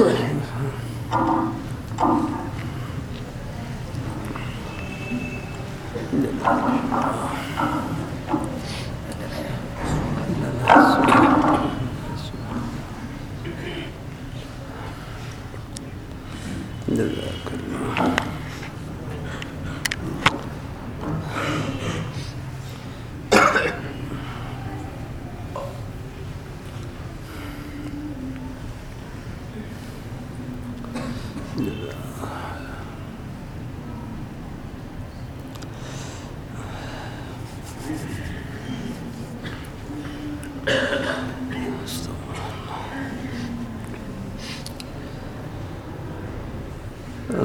Thank you.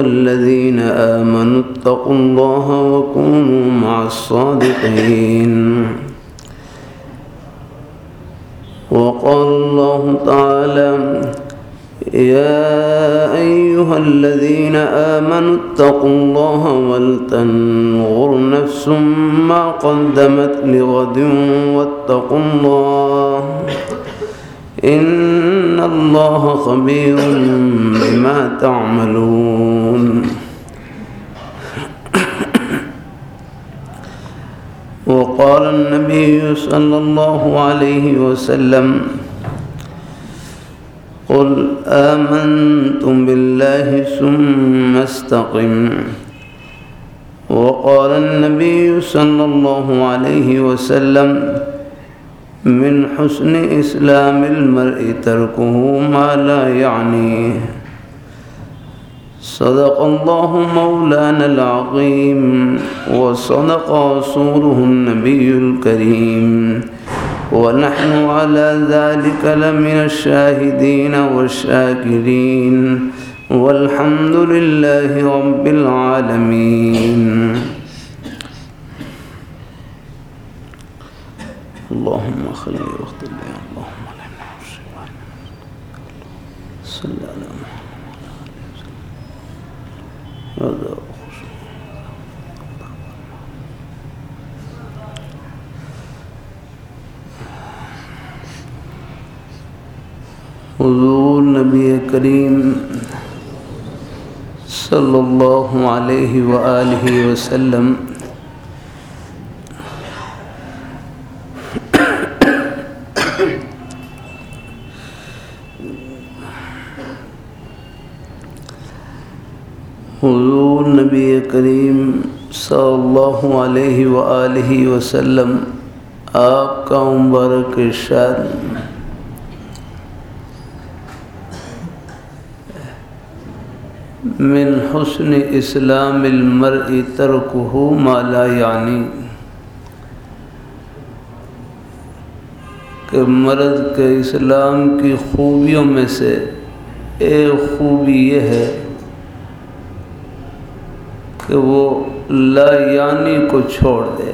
الذين آمنوا اتقوا الله وكونوا مع الصادقين. وقال الله تعالى يا أيها الذين آمنوا اتقوا الله ولتنظر نفس ما قدمت لغد واتقوا الله الله خبير بما تعملون وقال النبي صلى الله عليه وسلم قل آمنتم بالله ثم استقم وقال النبي صلى الله عليه وسلم من حسن إسلام المرء تركه ما لا يعنيه صدق الله مولانا العظيم وصدق رسوله النبي الكريم. ونحن على ذلك لمن الشاهدين والشاكرين. والحمد لله رب العالمين. اللهم خلي واختر لي اللهم لا يمنع الشيء صل على محمد وعلى آله وسلم هذا خشوع حضور نبی کریم صلی اللہ علیہ وآلہ وسلم. حضور نبی کریم صلی اللہ علیہ وآلہ وسلم، آپ کا مبارک ارشاد۔ من حسن اسلام المرء ترکہ ما لا یعنی۔ کہ مرد کے اسلام کی خوبیوں میں سے ایک خوبی یہ ہے کہ وہ لا یعنی کو چھوڑ دے۔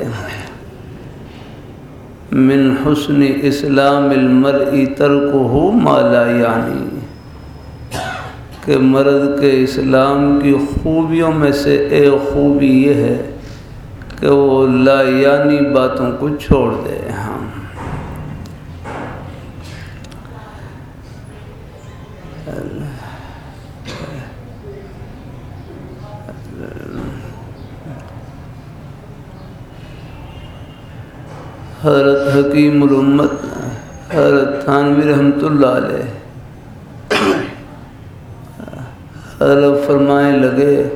من حسن اسلام المرء ترکہ ما لا یعنی کہ مرد کے اسلام کی خوبیوں میں سے ایک خوبی یہ ہے کہ وہ لا یعنی باتوں کو چھوڑ دے ہاں حضرت حکیم الامت، حضرت تھانوی رحمۃ اللہ علیہ۔ حضرت فرمائے لگے،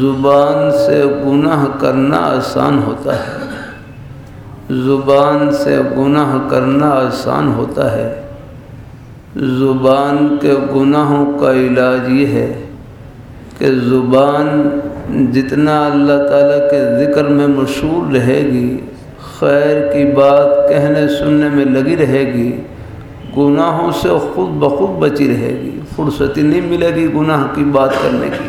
زبان سے گناہ کرنا آسان ہوتا ہے۔ زبان سے گناہ کرنا آسان ہوتا ہے۔ زبان کے گناہوں کا علاج یہ ہے کہ زبان جتنا اللہ تعالیٰ کے ذکر میں مشہور رہے گی خیر کی بات کہنے سننے میں لگی رہے گی، گناہوں سے خود بخود بچی رہے گی۔ فرصتی نہیں ملے گی گناہ کی بات کرنے کی۔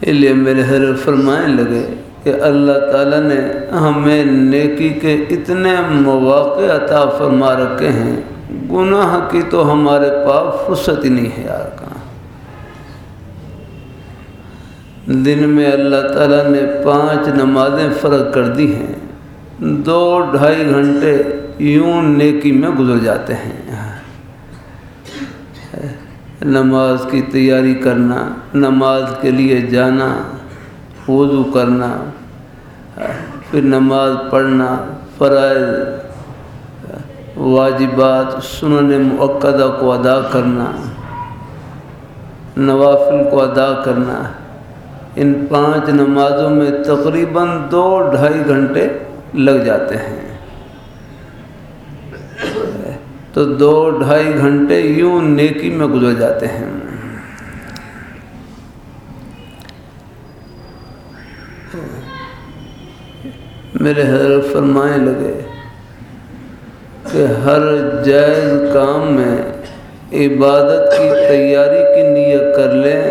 اس لیے میرے حر فرمائیں لگے کہ اللہ تعالیٰ نے ہمیں نیکی کے اتنے مواقع عطا فرما رکھے ہیں۔ گناہ کی تو ہمارے پاس فرصت ہی نہیں ہے یار کہاں۔ دن میں اللہ تعالیٰ نے پانچ نمازیں فرق کر دی ہیں۔ دو ڈھائی گھنٹے یوں نیکی میں گزر جاتے ہیں۔ نماز کی تیاری کرنا، نماز کے لیے جانا، وضو کرنا، پھر نماز پڑھنا، فرائض واجبات سنن معقدہ کو ادا کرنا، نوافل کو ادا کرنا، ان پانچ نمازوں میں تقریباً دو ڈھائی گھنٹے لگ جاتے ہیں۔ تو دو ڈھائی گھنٹے یوں نیکی میں گزر جاتے ہیں۔ میرے حضرت فرمائیں لگے کہ ہر جائز کام میں عبادت کی تیاری کی نیت کر لیں،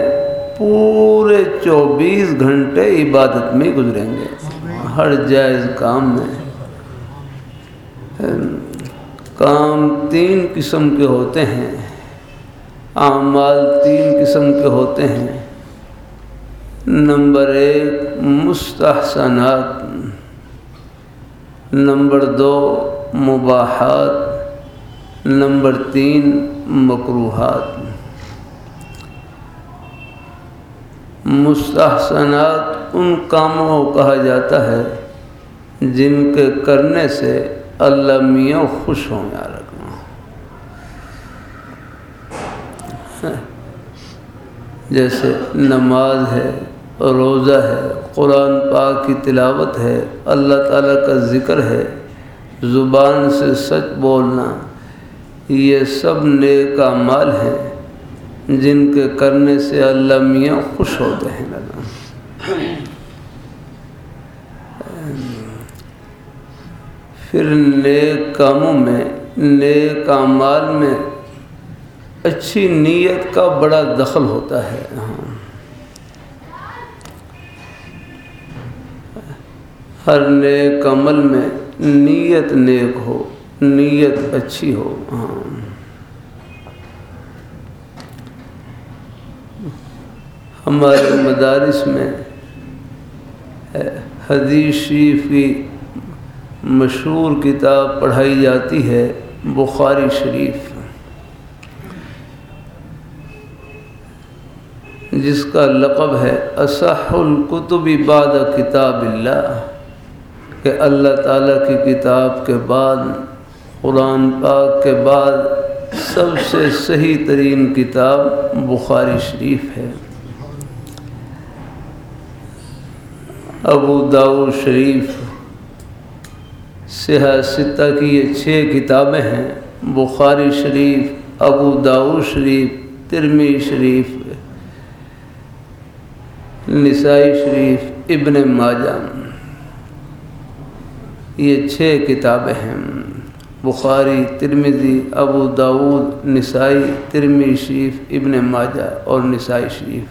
پورے چوبیس گھنٹے عبادت میں گزریں گے۔ ہر جائز کام میں۔ کام تین قسم کے ہوتے ہیں۔ اعمال تین قسم کے ہوتے ہیں۔ نمبر ایک، مستحسنات۔ نمبر دو مباحات نمبر تین مقروحات مستحسنات ان کاموں کو کہا جاتا ہے جن کے کرنے سے اللہ میاں خوش ہوں، یا رکھنا جیسے نماز ہے، روزہ ہے، قرآن پاک کی تلاوت ہے، اللہ تعالیٰ کا ذکر ہے زبان سے سچ بولنا یہ سب نیک مال ہیں جن کے کرنے سے اللہ میاں خوش ہوتے ہیں۔ پھر نیک کاموں میں، نیک اعمال میں اچھی نیت کا بڑا دخل ہوتا ہے۔ ہاں۔ ہر نیک عمل میں نیت نیک ہو، نیت اچھی ہو۔ ہاں۔ ہمارے مدارس میں حدیث شریف کی مشہور کتاب پڑھائی جاتی ہے، بخاری شریف۔ جس کا لقب ہے، اصح القتب بعد کتاب اللہ۔ کہ اللہ تعالیٰ کی کتاب کے بعد، قرآن پاک کے بعد سب سے صحیح ترین کتاب بخاری شریف ہے۔ ابو داؤ شریف سیاستہ کی یہ چھ کتابیں ہیں۔ بخاری شریف، ابو داؤ شریف ترمی شریف، نسائی شریف، ابن ماجہ۔ یہ چھ کتابیں ہیں۔ بخاری ترمزی ابو داود، نسائی ترمی شریف، ابن ماجہ اور نسائی شریف۔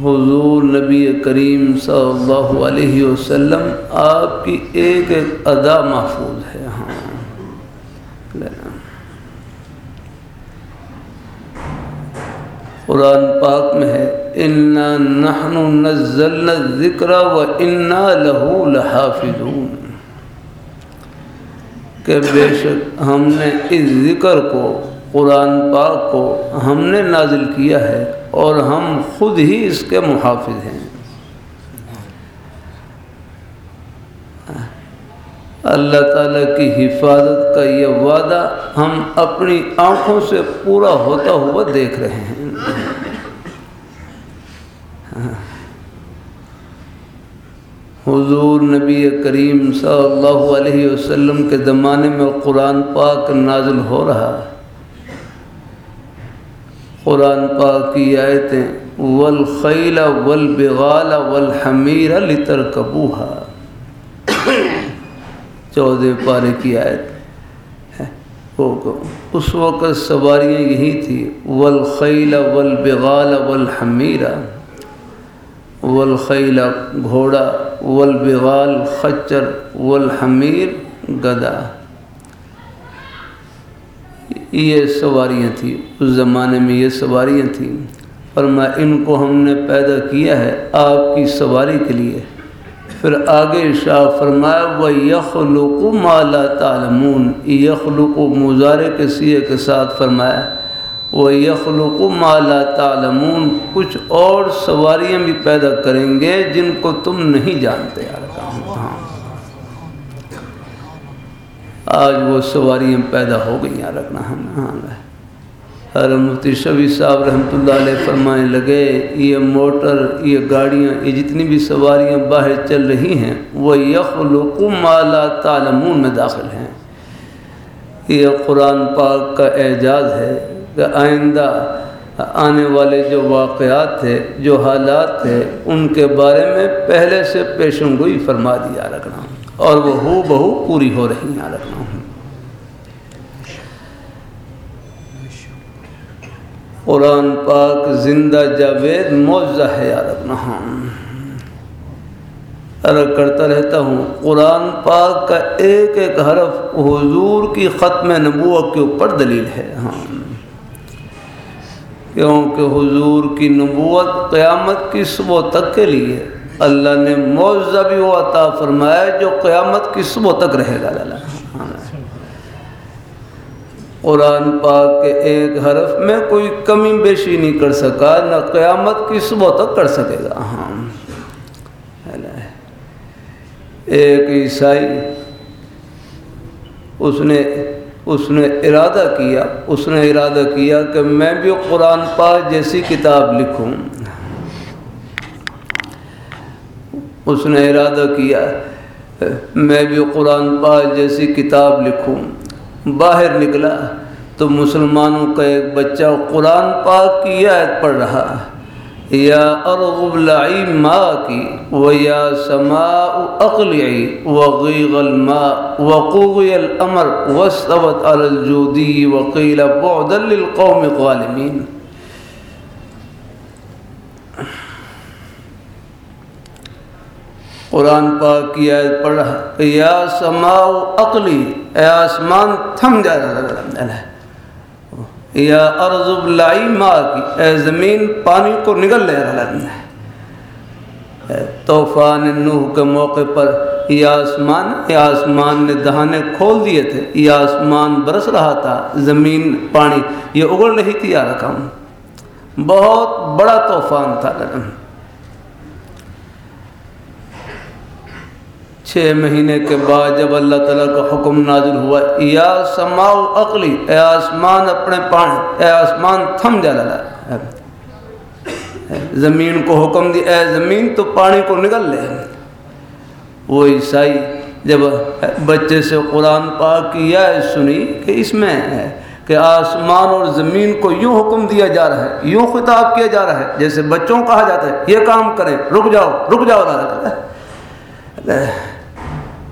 حضور نبی کریم صلی اللہ علیہ وسلم آپ کی ایک ایک ادا محفوظ ہے۔ ہاں۔ قرآن پاک میں ہے۔ انا نحن نزلنا الذکر و انا لہو لحافظون۔ کہ بے شک ہم نے اس ذکر کو، قرآن پاک کو ہم نے نازل کیا ہے اور ہم خود ہی اس کے محافظ ہیں۔ اللہ تعالیٰ کی حفاظت کا یہ وعدہ ہم اپنی آنکھوں سے پورا ہوتا ہوا دیکھ رہے ہیں۔ حضور نبی کریم صلی اللہ علیہ وسلم کے زمانے میں قرآن پاک نازل ہو رہا ہے۔ قرآن پاک کی آیتیں والخیل والبغال والحمیر لترکبوہا چودہ پارے کی آیت اس وقت سواریاں یہی تھی والخیل والبغال والحمیرہ والخیل گھوڑا، والبغال خچر، والحمیر گدا۔ یہ سواریاں تھیں، اس زمانے میں یہ سواریاں تھیں۔ اور میں ان کو ہم نے پیدا کیا ہے آپ کی سواری کے لیے۔ پھر آگے شاہ فرمایا وہ یخلق مالا تعلمون۔ یخلق مظاہرے کے سیے کے ساتھ فرمایا وہ یخلق مالا تعلمون کچھ اور سواریاں بھی پیدا کریں گے جن کو تم نہیں جانتے ہاں آج وہ سواریاں پیدا ہو گئی رکھنا ہم ہاں حضرت مفتی شبی صاحب رحمۃ اللہ علیہ فرمانے لگے، یہ موٹر، یہ گاڑیاں، یہ جتنی بھی سواریاں باہر چل رہی ہیں وہ یخلق مالا تعلمون میں داخل ہیں۔ یہ قرآن پاک کا اعجاز ہے کہ آئندہ آنے والے جو واقعات تھے، جو حالات تھے، ان کے بارے میں پہلے سے پیشن گوئی فرما دیا رکھنا اور وہ ہو بہو پوری ہو رہی ہیں رکھنا ہوں قرآن پاک زندہ جاوید موضح ہے یار اپنا ارگ کرتا رہتا ہوں، قرآن پاک کا ایک ایک حرف حضور کی ختم نبوت کے اوپر دلیل ہے۔ ہاں۔ کیونکہ حضور کی نبوت قیامت کی صبح تک کے لیے اللہ نے معاوضہ بھی وہ عطا فرمایا جو قیامت کی صبح تک رہے گا۔ اللہ قرآن پاک کے ایک حرف میں کوئی کمی بیشی نہیں کر سکا، نہ قیامت کی صبح تک کر سکے گا۔ ہاں ایک عیسائی، اس نے اس نے ارادہ کیا، اس نے ارادہ کیا کہ میں بھی قرآن پاک جیسی کتاب لکھوں۔ اس نے ارادہ کیا، میں بھی قرآن پاک جیسی کتاب لکھوں۔ باہر نکلا تو مسلمانوں کا ایک بچہ قرآن پاک کی آیت پڑھ رہا۔ یا ارغب لعی ما کی و یا سماء اقلعی وغیغ الماء وقوغی الامر واستوت على الجودی وقیل بعدا للقوم غالمین قرآن پاک کی آیت پڑھ رہا یا سماع عقلی اے آسمان، تھم جا رہا ہے۔ یا ارض لائی ماں کی، اے زمین پانی کو نگل لے رہا طوفان نوح کے موقع پر یہ آسمان یہ آسمان نے دہانے کھول دیے تھے۔ یہ آسمان برس رہا تھا، زمین پانی، یہ اگڑ نہیں تھی یا رقم بہت بڑا طوفان تھا۔ چھ مہینے کے بعد جب اللہ تعالیٰ کا حکم نازل ہوا، یا سماؤ عقلی، اے آسمان اپنے پانی اے آسمان تھم جا لگا زمین کو حکم دی، اے زمین تو پانی کو نگل لے۔ وہ عیسائی جب بچے سے قرآن پاک کی یہ سنی کہ اس میں ہے کہ آسمان اور زمین کو یوں حکم دیا جا رہا ہے، یوں خطاب کیا جا رہا ہے، جیسے بچوں کہا جاتا ہے، یہ کام کریں، رک جاؤ رک جاؤ رہا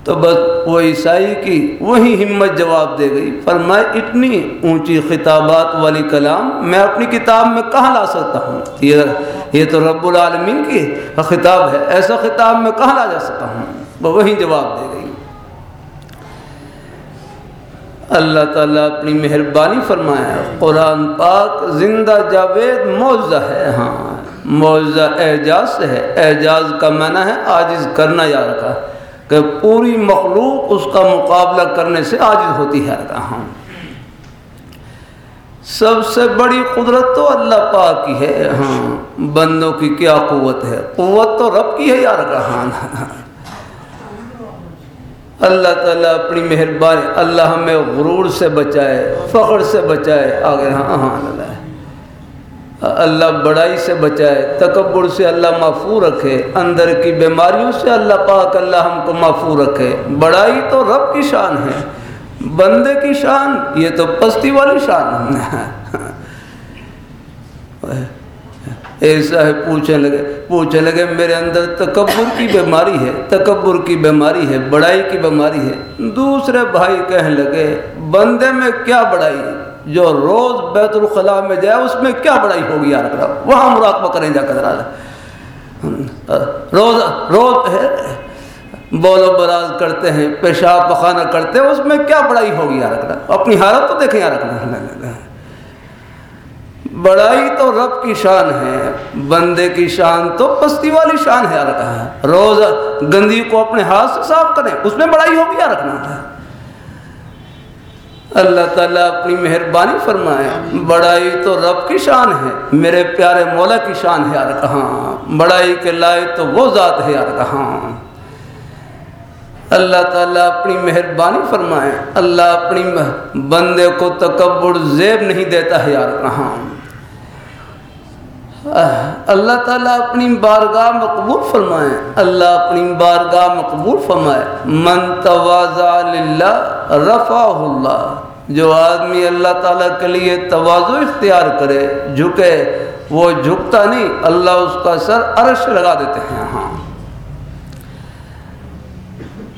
تو بس وہ عیسائی کی وہی ہمت جواب دے گئی۔ پر میں اتنی اونچی خطابات والی کلام میں اپنی کتاب میں کہاں لا سکتا ہوں؟ یہ یہ تو رب العالمین کی خطاب ہے۔ ایسا خطاب میں کہاں لا جا سکتا ہوں؟ وہ وہی جواب دے گئی۔ اللہ تعالیٰ اپنی مہربانی فرمایا، قرآن پاک زندہ جاوید معاوضہ ہے۔ ہاں معاوضہ اعجاز سے ہے۔ اعجاز کا معنی ہے آجز کرنا یا رکھا۔ کہ پوری مخلوق اس کا مقابلہ کرنے سے عاجز ہوتی ہے۔ کہاں سب سے بڑی قدرت تو اللہ پاک کی ہے۔ ہاں۔ بندوں کی کیا قوت ہے؟ قوت تو رب کی ہے یار۔ کہاں اللہ تعالیٰ اپنی مہربانی، اللہ ہمیں غرور سے بچائے، فخر سے بچائے۔ آگے۔ ہاں۔ ہاں۔ اللہ اللہ بڑائی سے بچائے، تکبر سے اللہ محفوظ رکھے، اندر کی بیماریوں سے اللہ پاک اللہ ہم کو محفوظ رکھے۔ بڑائی تو رب کی شان ہے، بندے کی شان، یہ تو پستی والی شان ایسا ہے، پوچھنے لگے پوچھنے لگے، میرے اندر تکبر کی بیماری ہے، تکبر کی بیماری ہے، بڑائی کی بیماری ہے۔ دوسرے بھائی کہنے لگے، بندے میں کیا بڑائی؟ جو روز بیت الخلاء میں جائے اس میں کیا بڑائی ہوگی یار؟ کرا وہاں مراقبہ کریں جا کر روز روز بول و براز کرتے ہیں، پیشاب پخانہ کرتے ہیں، اس میں کیا بڑائی ہوگی یار؟ کرا اپنی حالت تو دیکھیں یار۔ کرا بڑائی تو رب کی شان ہے، بندے کی شان تو پستی والی شان ہے۔ یار روز گندی کو اپنے ہاتھ سے صاف کریں، اس میں بڑائی ہوگی یار۔ رکھنا تھا اللہ تعالیٰ اپنی مہربانی فرمائے۔ بڑائی تو رب کی شان ہے، میرے پیارے مولا کی شان ہے، یار کہاں۔ بڑائی کے لائے تو وہ ذات ہے، یار کہاں۔ اللہ تعالیٰ اپنی مہربانی فرمائے۔ اللہ اپنی بندے کو تکبر زیب نہیں دیتا ہے، یار کہاں۔ اللہ تعالیٰ اپنی بارگاہ مقبول فرمائے۔ اللہ اپنی بارگاہ مقبول فرمائے۔ من توازا للہ رفع اللہ۔ جو آدمی اللہ تعالیٰ کے لیے توازو اختیار کرے، جھکے، وہ جھکتا نہیں، اللہ اس کا سر عرش لگا دیتے ہیں۔ ہاں۔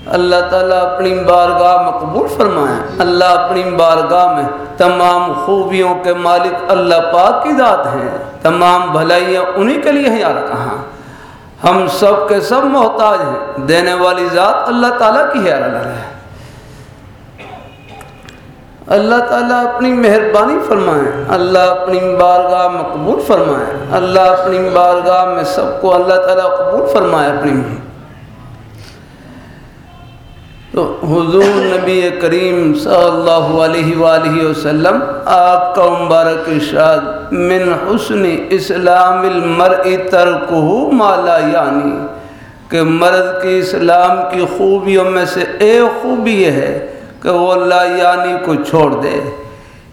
اللہ تعالیٰ اپنی بارگاہ میں قبول فرمائیں اللہ اپنی بارگاہ میں تمام خوبیوں کے مالک اللہ پاک کی ذات ہیں۔ تمام بھلائیاں انہی کے لیے ہیں یار کہاں ہم سب کے سب محتاج ہیں۔ دینے والی ذات اللہ تعالیٰ کی ہے اللہ ہے اللہ تعالیٰ اپنی مہربانی فرمائیں اللہ اپنی بارگاہ میں قبول فرمائیں اللہ اپنی بارگاہ میں سب کو اللہ تعالیٰ قبول فرمائے اپنی۔ تو حضور نبی کریم صلی اللہ علیہ وآلہ وسلم آپ کا مبارک ارشاد من حسن اسلام المرء ترکہ مالا یعنی کہ مرد کی اسلام کی خوبیوں میں سے ایک خوبی یہ ہے کہ وہ لا یعنی کو چھوڑ دے۔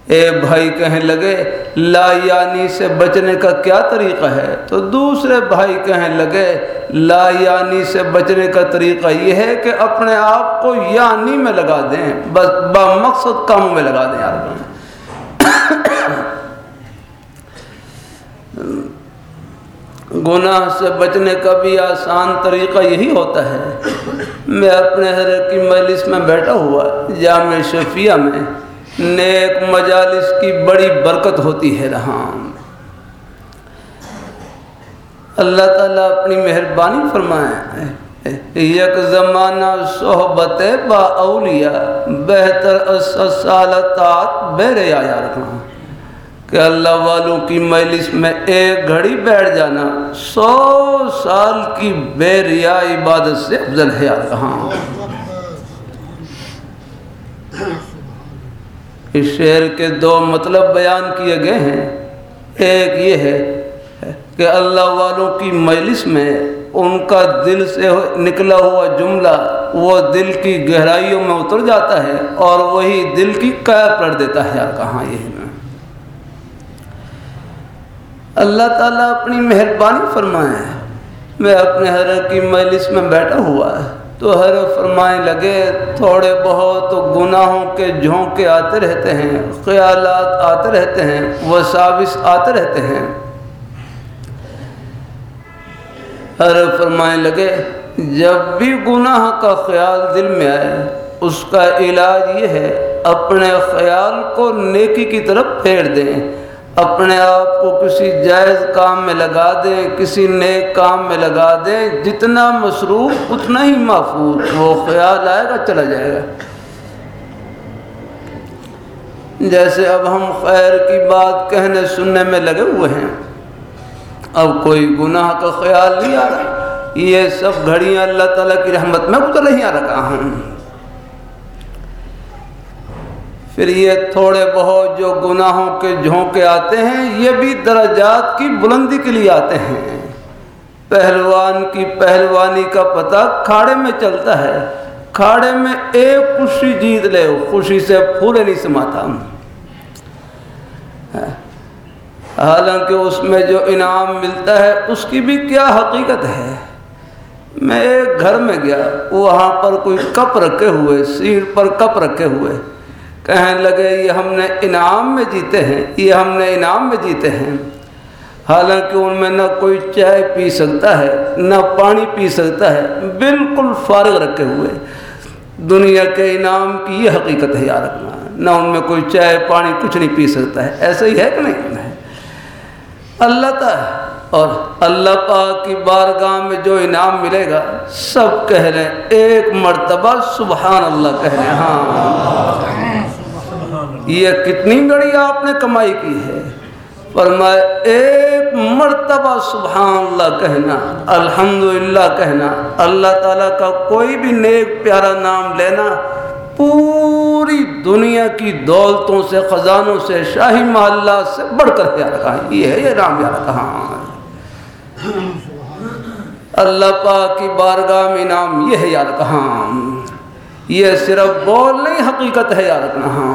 اے بھائی کہنے لگے لا یعنی سے بچنے کا کیا طریقہ ہے؟ تو دوسرے بھائی کہنے لگے لا یعنی سے بچنے کا طریقہ یہ ہے کہ اپنے آپ کو یعنی میں لگا دیں، بس با مقصد کام میں لگا دیں۔ یار گناہ سے بچنے کا بھی آسان طریقہ یہی ہوتا ہے۔ میں اپنے حضرت کی مجلس میں بیٹھا ہوا، جامع شفیہ میں نیک مجالس کی بڑی برکت ہوتی ہے رہا اللہ تعالیٰ اپنی مہربانی فرمائے۔ یک زمانہ صحبت با اولیاء بہتر سالتات بہرے آیا رکھنا۔ کہ اللہ والوں کی مجلس میں ایک گھڑی بیٹھ جانا سو سال کی بے ریا عبادت سے افضل ہے کہاں اس شعر کے دو مطلب بیان کیے گئے ہیں۔ ایک یہ ہے کہ اللہ والوں کی مجلس میں ان کا دل سے نکلا ہوا جملہ وہ دل کی گہرائیوں میں اتر جاتا ہے اور وہی دل کی قید کر دیتا ہے۔ یار، کہاں یہ میں اللہ تعالیٰ اپنی مہربانی فرمائے۔ میں اپنے حضرت کی مجلس میں بیٹھا ہوا۔ ہے تو ہر فرمائے لگے، تھوڑے بہت گناہوں کے جھونکے آتے رہتے ہیں، خیالات آتے رہتے ہیں وساوس آتے رہتے ہیں۔ ہر فرمائے لگے، جب بھی گناہ کا خیال دل میں آئے، اس کا علاج یہ ہے، اپنے خیال کو نیکی کی طرف پھیر دیں۔ اپنے آپ کو کسی جائز کام میں لگا دیں کسی نیک کام میں لگا دیں جتنا مصروف، اتنا ہی محفوظ، وہ خیال آئے گا، چلا جائے گا۔ جیسے اب ہم خیر کی بات کہنے سننے میں لگے ہوئے ہیں، اب کوئی گناہ کا خیال نہیں آ رہا۔ یہ سب گھڑیاں اللہ تعالیٰ کی رحمت میں گزر نہیں آ رکھا ہوں پھر یہ تھوڑے بہت جو گناہوں کے جھونکے آتے ہیں، یہ بھی درجات کی بلندی کے لیے آتے ہیں۔ پہلوان کی پہلوانی کا پتہ کھاڑے میں چلتا ہے۔ کھاڑے میں ایک خوشی جیت لے، خوشی سے پھولے نہیں سماتا۔ حالانکہ اس میں جو انعام ملتا ہے، اس کی بھی کیا حقیقت ہے؟ میں ایک گھر میں گیا، وہاں پر کوئی کپ رکھے ہوئے، سیڑھ پر کپ رکھے ہوئے۔ کہنے لگے، یہ ہم نے انعام میں جیتے ہیں، یہ ہم نے انعام میں جیتے ہیں۔ حالانکہ ان میں نہ کوئی چائے پی سکتا ہے، نہ پانی پی سکتا ہے، بالکل فارغ رکھے ہوئے۔ دنیا کے انعام کی یہ حقیقت ہے یاد رکھنا نہ ان میں کوئی چائے، پانی کچھ نہیں پی سکتا ہے۔ ایسا ہی ہے کہ نہیں؟ اللہ تعالیٰ اور اللہ پاک کی بارگاہ میں جو انعام ملے گا، سب کہہ لیں ایک مرتبہ سبحان اللہ کہہ لیں ہاں۔ یہ کتنی بڑی آپ نے کمائی کی ہے؟ فرمائے، ایک مرتبہ سبحان اللہ کہنا، الحمدللہ کہنا، اللہ تعالیٰ کا کوئی بھی نیک پیارا نام لینا، پوری دنیا کی دولتوں سے، خزانوں سے، شاہی محلہ سے بڑھ کر پیارا کہا یہ ہے، یہ نام پیارا کہاں اللہ پاک کی بارگاہ میں نام یہ ہے یار کہاں یہ صرف بول نہیں حقیقت ہے یار کہاں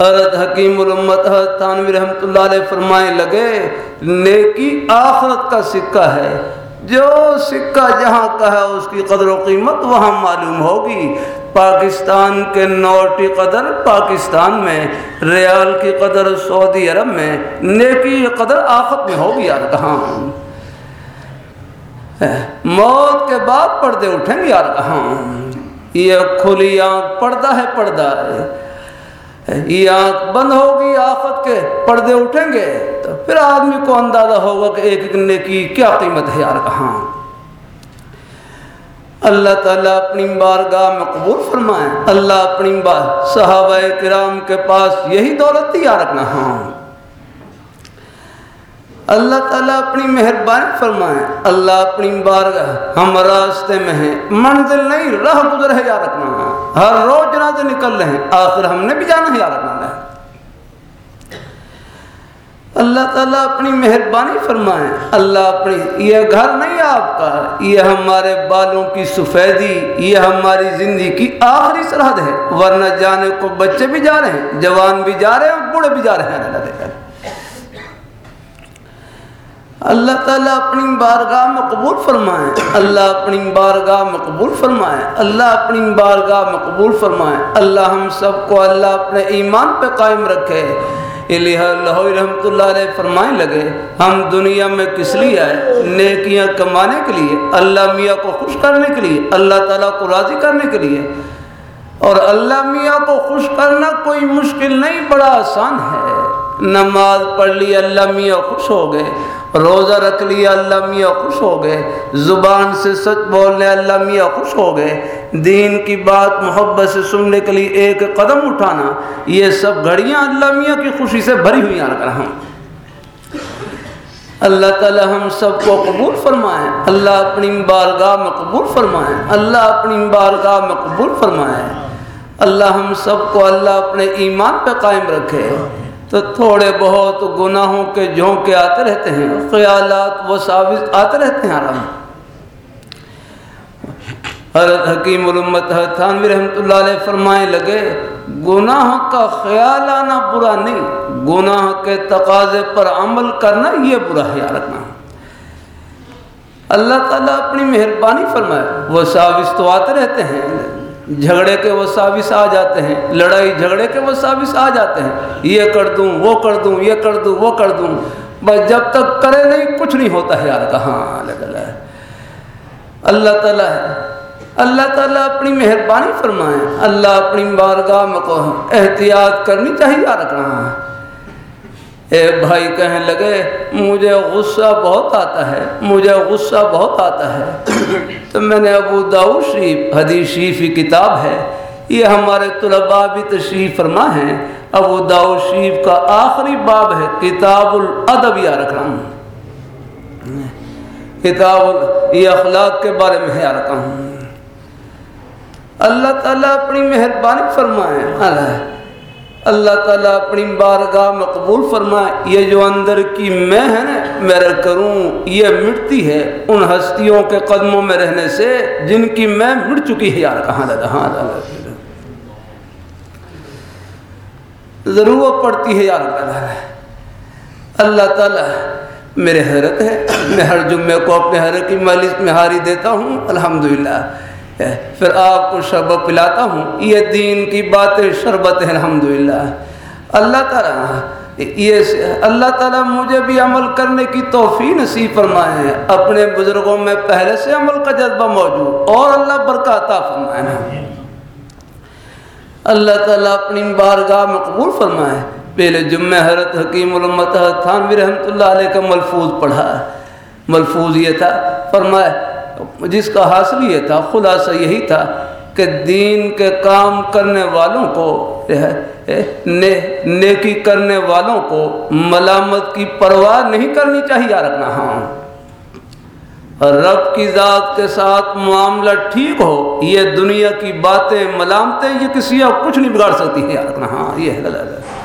حضرت حکیم الامت حضرت تانوی رحمت اللہ علیہ فرمائے لگے، نیکی آخرت کا سکہ ہے۔ جو سکہ جہاں کا ہے، اس کی قدر و قیمت وہاں معلوم ہوگی۔ پاکستان کے نوٹ کی قدر پاکستان میں، ریال کی قدر سعودی عرب میں، نیکی قدر آخرت میں ہوگی۔ یار، کہاں؟ موت کے بعد پردے اٹھیں گے۔ یار، کہاں؟ یہ کھلی آنکھ پردہ ہے پردہ ہے۔ یہ آنکھ بند ہوگی آفت کے، پردے اٹھیں گے۔ تو پھر آدمی کو اندازہ ہوگا کہ ایک ایک کی کیا قیمت ہے یار کہاں۔ اللہ تعالیٰ اپنی بارگاہ میں قبول فرمائے۔ اللہ اپنی بار، صحابہ کرام کے پاس یہی دولت تھی یار رکھنا ہاں اللہ تعالیٰ اپنی مہربانی فرمائے۔ اللہ اپنی بارگاہ ہم راستے میں ہیں۔ منزل نہیں، راہ گزر ہے یا رکھنا ہر روز جنازے نکل رہے ہیں۔ آخر ہم نے بھی جانا ہے یا ہے۔ اللہ تعالیٰ اپنی مہربانی فرمائے۔ اللہ اپنی، یہ گھر نہیں آپ کا یہ ہمارے بالوں کی سفیدی، یہ ہماری زندگی کی آخری سرحد ہے۔ ورنہ جانے کو بچے بھی جا رہے ہیں، جوان بھی جا رہے ہیں بوڑھے بھی جا رہے ہیں۔ اللہ اللہ تعالیٰ اپنی بارگاہ میں قبول فرمائے۔ اللہ اپنی بارگاہ میں قبول فرمائے۔ اللہ اپنی بارگاہ میں قبول فرمائے۔ اللہ ہم سب کو اللہ اپنے ایمان پہ قائم رکھے۔ اللہ رحمۃ اللہ علیہ فرمائیں لگے، ہم دنیا میں کس لیے آئے؟ نیکیاں کمانے کے لیے، اللہ میاں کو خوش کرنے کے لیے، اللہ تعالیٰ کو راضی کرنے کے لیے۔ اور اللہ میاں کو خوش کرنا کوئی مشکل نہیں، بڑا آسان ہے۔ نماز پڑھ لی، اللہ میاں خوش ہو گئے۔ روزہ رکھ لیا اللہ میاں خوش ہو گئے۔ زبان سے سچ بولنے، اللہ میاں خوش ہو گئے۔ دین کی بات، محبت سے سننے کے لیے ایک قدم اٹھانا، یہ سب گھڑیاں اللہ میاں کی خوشی سے بھری ہوئی رہا ہوں اللہ تعالی ہم سب کو قبول فرمائیں، اللہ اپنی بارگاہ میں قبول فرمائیں، اللہ اپنی بارگاہ میں قبول فرمائیں، اللہ ہم سب کو، اللہ اپنے ایمان پہ قائم رکھے۔ تو تھوڑے بہت گناہوں کے جھونکے آتے رہتے ہیں، خیالات و ثابت آتے رہتے ہیں آرام۔ حضرت حکیم علمت تھانوی رحمۃ اللہ علیہ فرمائے لگے، گناہ کا خیال آنا برا نہیں، گناہ کے تقاضے پر عمل کرنا یہ برا خیال رکھنا۔ اللہ تعالیٰ اپنی مہربانی فرمائے، وہ ثابت تو آتے رہتے ہیں جھگڑے کے وہ آ جاتے ہیں، لڑائی جھگڑے کے وہ آ جاتے ہیں، یہ کر دوں، وہ کر دوں، یہ کر دوں، وہ کر دوں۔ بس جب تک کرے نہیں، کچھ نہیں ہوتا ہے۔ یار، کہاں اللہ تعالیٰ ہے۔ اللہ تعالیٰ اپنی مہربانی فرمائے۔ اللہ اپنی بارگاہ میں کو احتیاط کرنی چاہیے۔ یار، کہاں؟ ایک بھائی کہنے لگے، مجھے غصہ بہت آتا ہے، مجھے غصہ بہت آتا ہے۔ تو میں نے ابو داؤ شریف، حدیث شریف کی کتاب ہے، یہ ہمارے طلباء بھی تشریف فرما ہیں۔ ابو داؤ شریف کا آخری باب ہے، کتاب الادب یا رکھ رہا ہوں۔ کتاب یہ اخلاق کے بارے میں ہے رکھا ہوں۔ اللہ تعالیٰ اپنی مہربانی فرمائے۔ اللہ اللہ تعالیٰ اپنی بارگاہ میں قبول فرمائے، یہ جو اندر کی میں ہے نا میرا کروں، یہ مٹتی ہے ان ہستیوں کے قدموں میں رہنے سے جن کی میں مٹ چکی ہے۔ یار، کہاں دادا ہاں دادا ضرورت پڑتی ہے، یار اللہ۔ تعالیٰ میرے حیرت ہے، میں ہر جمعے کو اپنے حیرت کی مالش میں ہاری دیتا ہوں۔ الحمدللہ۔ پھر آپ کو شربت پلاتا ہوں۔ یہ دین کی باتیں شربت ہے الحمدللہ۔ اللہ تعالیٰ، یہ اللہ تعالیٰ مجھے بھی عمل کرنے کی توفیق نصیب فرمائے اپنے بزرگوں میں پہلے سے عمل کا جذبہ موجود۔ اور اللہ برکاتہ فرمائے اللہ تعالیٰ اپنی بارگاہ میں قبول فرمائے پہلے جمعہ حضرت حکیم علمت تھانوی رحمۃ اللہ علیہ کا ملفوظ پڑھا۔ ملفوظ یہ تھا فرمائے جس کا حاصل یہ تھا، خلاصہ یہی تھا کہ دین کے کام کرنے والوں کو نیکی کرنے والوں کو ملامت کی پرواہ نہیں کرنی چاہیے رکھنا ہاں۔ رب کی ذات کے ساتھ معاملہ ٹھیک ہو، یہ دنیا کی باتیں، ملامتیں، یہ کسی اور کچھ نہیں بگاڑ سکتی ہے رکھنا ہاں یہ غلط ہے۔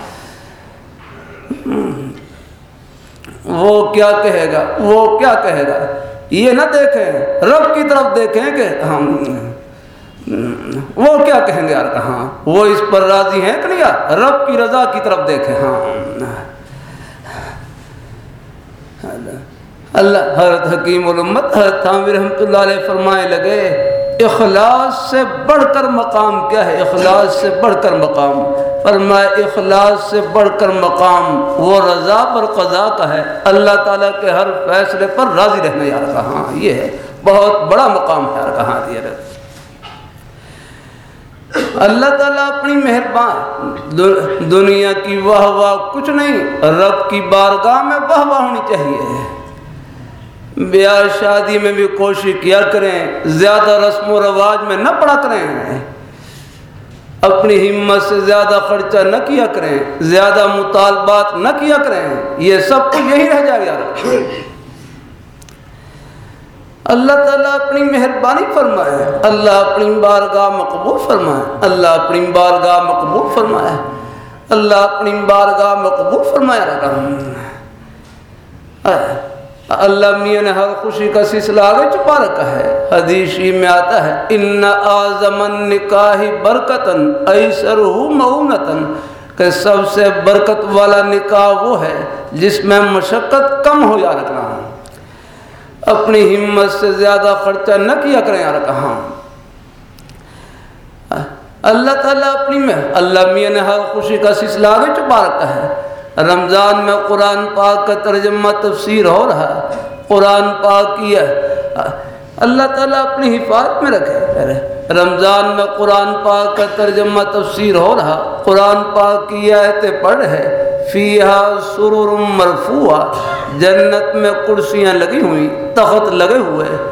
وہ کیا کہے گا؟ وہ کیا کہے گا؟ یہ نہ دیکھیں، رب کی طرف دیکھیں کہ ہم، وہ کیا کہیں گے؟ یار ہاں وہ اس پر راضی ہیں کہ نہیں؟ رب کی رضا کی طرف دیکھیں۔ ہاں۔ اللہ، حضرت حکیم الامت، حضرت رحمۃ اللہ علیہ فرمائے لگے اخلاص سے بڑھ کر مقام کیا ہے؟ اخلاص سے بڑھ کر مقام۔ فرمایا، اخلاص سے بڑھ کر مقام، وہ رضا پر قضا کا ہے۔ اللہ تعالیٰ کے ہر فیصلے پر راضی رہنا یار کہاں یہ ہے۔ بہت بڑا مقام ہے یار کہاں دیا اللہ تعالیٰ اپنی مہربان دنیا کی واہ واہ کچھ نہیں، رب کی بارگاہ میں واہ واہ ہونی چاہیے۔ بیاہ شادی میں بھی کوشش کیا کریں، زیادہ رسم و رواج میں نہ پڑا کریں۔ اپنی ہمت سے زیادہ خرچہ نہ کیا کریں، زیادہ مطالبات نہ کیا کریں۔ یہ سب کچھ یہی رہ جائے یار اللہ تعالیٰ اپنی مہربانی فرمائے۔ اللہ اپنی بارگاہ مقبول فرمائے۔ اللہ اپنی بارگاہ مقبول فرمائے۔ اللہ اپنی بارگاہ مقبول فرمایا رکھا اللہ میاں نے ہر خوشی کا سلسلہ آگے چھپا رکھا ہے۔ حدیثی میں آتا ہے، ان اعظم النکاح برکتن ایسرہ مؤنتن کہ سب سے برکت والا نکاح وہ ہے جس میں مشقت کم ہو یا رکھنا ہوں اپنی ہمت سے زیادہ خرچہ نہ کیا کریں یار کہاں اللہ تعالیٰ اپنی میں، اللہ میاں نے ہر خوشی کا سلسلہ آگے چھپا رکھا ہے۔ رمضان میں قرآن پاک کا ترجمہ تفسیر ہو رہا ہے۔ قرآن پاک کی ہے۔ اللہ تعالیٰ اپنی حفاظت میں رکھے۔ رمضان میں قرآن پاک کا ترجمہ تفسیر ہو رہا۔ قرآن پاک کی آیتیں پڑھ رہے۔ فیہا سرور مرفوع جنت میں کرسیاں لگی ہوئی، تخت لگے ہوئے۔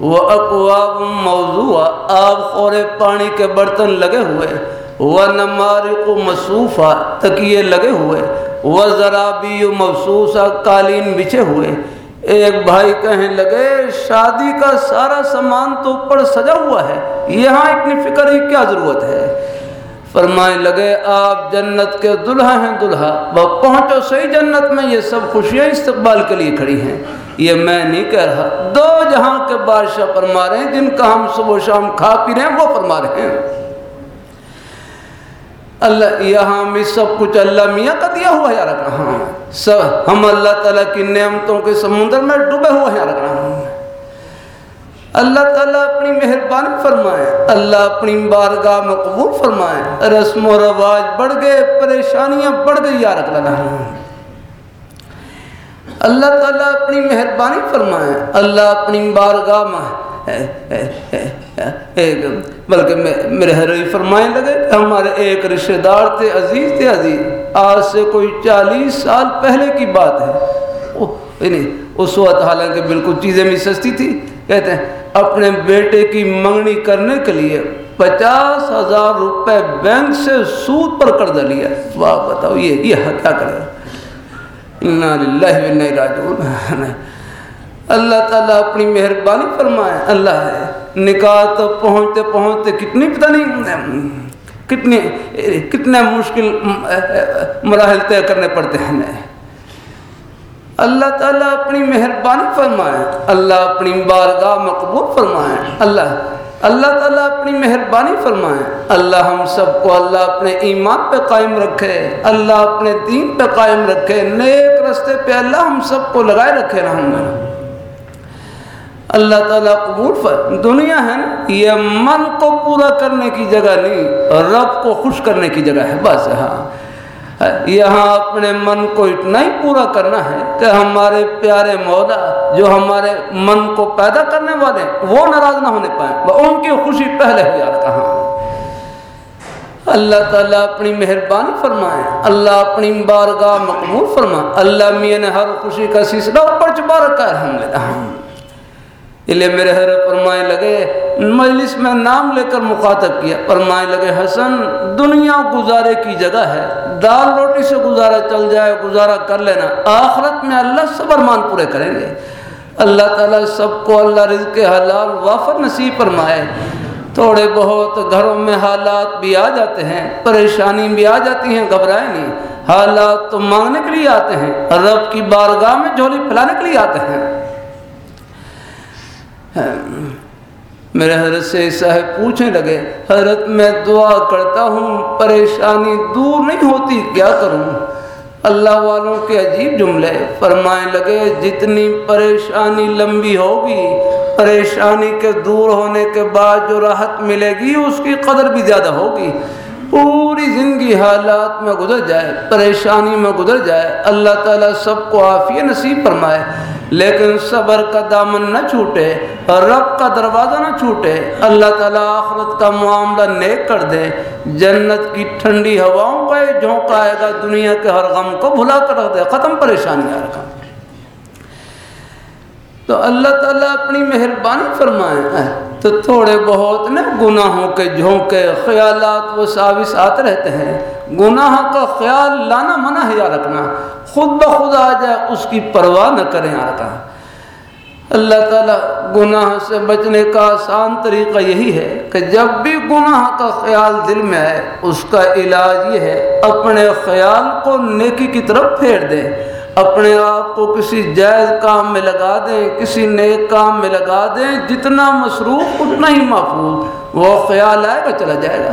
وہ اقواب موضوع آب خور پانی کے برتن لگے ہوئے۔ وہ نمارق مصوفہ تکیے لگے ہوئے وہ ذرابی مفسوسہ قالین بچھے ہوئے۔ ایک بھائی کہنے لگے، شادی کا سارا سامان تو اوپر سجا ہوا ہے، یہاں اتنی فکر ہی کیا ضرورت ہے؟ فرمائے لگے، آپ جنت کے دلہا ہیں دلہا، وہ پہنچو صحیح جنت میں، یہ سب خوشیاں استقبال کے لیے کھڑی ہیں۔ یہ میں نہیں کہہ رہا، دو جہاں کے بادشاہ فرما رہے ہیں، جن کا ہم صبح و شام کھا پی رہے ہیں، وہ فرما رہے ہیں۔ اللہ یہاں میں سب کچھ اللہ میاں کا دیا ہوا ہے یار کہاں سب ہم اللہ تعالیٰ کی نعمتوں کے سمندر میں ڈوبے ہوئے ہیں یار کہاں اللہ تعالیٰ اپنی مہربانی فرمائے، اللہ اپنی بارگاہ مقبول فرمائے۔ رسم و رواج بڑھ گئے، پریشانیاں بڑھ گئی یا رکھ اللہ تعالیٰ اپنی مہربانی فرمائے، اللہ اپنی بارگاہ میں بلکہ میرے حروی فرمائے لگے کہ ہمارے ایک رشتہ دار تھے، عزیز تھے، عزیز۔ آج سے کوئی چالیس سال پہلے کی بات ہے۔ یعنی اس وقت حالانکہ بالکل چیزیں بھی سستی تھی۔ کہتے ہیں، اپنے بیٹے کی منگنی کرنے کے لیے پچاس ہزار روپے بینک سے سود پر قرض لیا۔ واہ، بتاؤ، یہ یہ کیا کرے؟ اللہ اللہ تعالیٰ اپنی مہربانی فرمائے۔ اللہ ہے۔ نکاح تو پہنچتے پہنچتے کتنی پتہ نہیں کتنے کتنے مشکل، مراحل طے کرنے پڑتے ہیں۔ اللہ تعالیٰ اپنی مہربانی فرمائے۔ اللہ اپنی بارگاہ مقبول فرمائے۔ اللہ اللہ تعالیٰ اپنی مہربانی فرمائے۔ اللہ ہم سب کو اللہ اپنے ایمان پہ قائم رکھے۔ اللہ اپنے دین پہ قائم رکھے۔ نیک رستے پہ اللہ ہم سب کو لگائے رکھے رہا اللہ تعالیٰ قبول فر دنیا ہے نا، یہ من کو پورا کرنے کی جگہ نہیں، رب کو خوش کرنے کی جگہ ہے، بس ہاں یہاں اپنے من کو اتنا ہی پورا کرنا ہے کہ ہمارے پیارے مولا جو ہمارے من کو پیدا کرنے والے، وہ ناراض نہ ہونے پائیں۔ ان کی خوشی پہلے ہو یار کہاں۔ اللہ تعالیٰ اپنی مہربانی فرمائے، اللہ اپنی بارگاہ مقبول فرمائے۔ اللہ میاں نے ہر خوشی کا سلسلہ اوپر چپا رکھا ہے ہم لیے میرے حر فرمائے لگے، مجلس میں نام لے کر مخاطب کیا۔ فرمائے لگے، حسن، دنیا گزارے کی جگہ ہے۔ دال روٹی سے گزارا چل جائے، گزارا کر لینا۔ آخرت میں اللہ صبر پورے کریں گے۔ اللہ تعالیٰ سب کو اللہ رزق حلال وافر نصیب فرمائے۔ تھوڑے بہت گھروں میں حالات بھی آ جاتے ہیں، پریشانی بھی آ جاتی ہیں گھبرائے نہیں۔ حالات تو مانگنے کے لیے آتے ہیں، رب کی بارگاہ میں جھولی پھیلانے کے لیے آتے ہیں۔ میرے حضرت سے صاحب پوچھنے لگے، حضرت میں دعا کرتا ہوں، پریشانی دور نہیں ہوتی، کیا کروں؟ اللہ والوں کے عجیب جملے فرمائے لگے، جتنی پریشانی لمبی ہوگی، پریشانی کے دور ہونے کے بعد جو راحت ملے گی، اس کی قدر بھی زیادہ ہوگی۔ پوری زندگی حالات میں گزر جائے، پریشانی میں گزر جائے، اللہ تعالیٰ سب کو عافیہ نصیب فرمائے، لیکن صبر کا دامن نہ چھوٹے، رب کا دروازہ نہ چھوٹے، اللہ تعالیٰ آخرت کا معاملہ نیک کر دے، جنت کی ٹھنڈی ہواؤں کا جھونک آئے گا، دنیا کے ہر غم کو بھلا کر رکھ دے، ختم پریشانی آ رکھا تو اللہ تعالیٰ اپنی مہربانی فرمائے تو تھوڑے بہت نا گناہوں کے جھونکے خیالات وہ ساوس آتے رہتے ہیں۔ گناہ کا خیال لانا منع ہے یا رکھنا۔ خود بخود آ جائے، اس کی پرواہ نہ کریں یا رکھنا۔ اللہ تعالیٰ گناہ سے بچنے کا آسان طریقہ یہی ہے کہ جب بھی گناہ کا خیال دل میں آئے، اس کا علاج یہ ہے، اپنے خیال کو نیکی کی طرف پھیر دیں۔ اپنے آپ کو کسی جائز کام میں لگا دیں، کسی نیک کام میں لگا دیں، جتنا مصروف، اتنا ہی محفوظ۔ وہ خیال آئے گا، چلا جائے گا۔